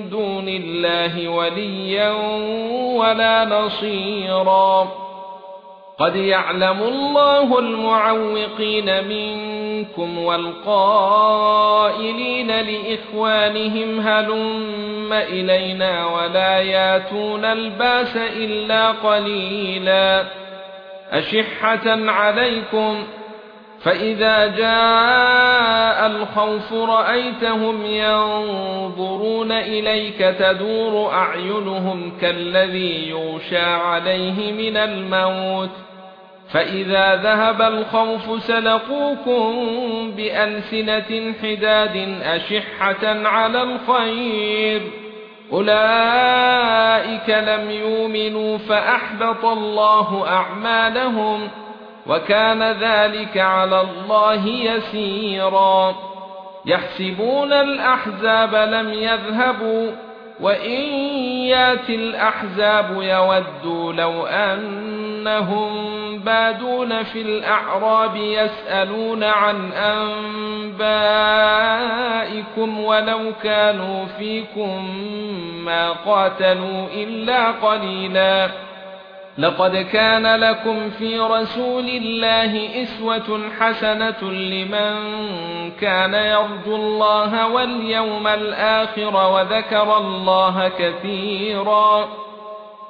دون الله وليا ولا نصيرا. قد يعلم الله المعوقين منكم والقائلين لإخوانهم هلم إلينا ولا ياتون الباس إلا قليلا. أشحة عليكم فإذا جاء الخوف رأيتهم ينظرون إليك تدور أعينهم كالذي يغشى عليه من الموت فإذا ذهب الخوف سلقوكم بألسنة حداد أشحة على الخير أولئك لم يؤمنوا فأحبط الله أعمالهم وكان ذلك على الله يسيرا. يحسبون الأحزاب لم يذهبوا وإن ياتي الأحزاب يودوا لو أنهم بادون في الأعراب يسألون عن أنبائكم ولو كانوا فيكم ما قاتلوا إلا قليلا. لقد كان لكم في رسول الله إسوة حسنة لمن كان يرجو الله واليوم الآخر وذكر الله كثيرا.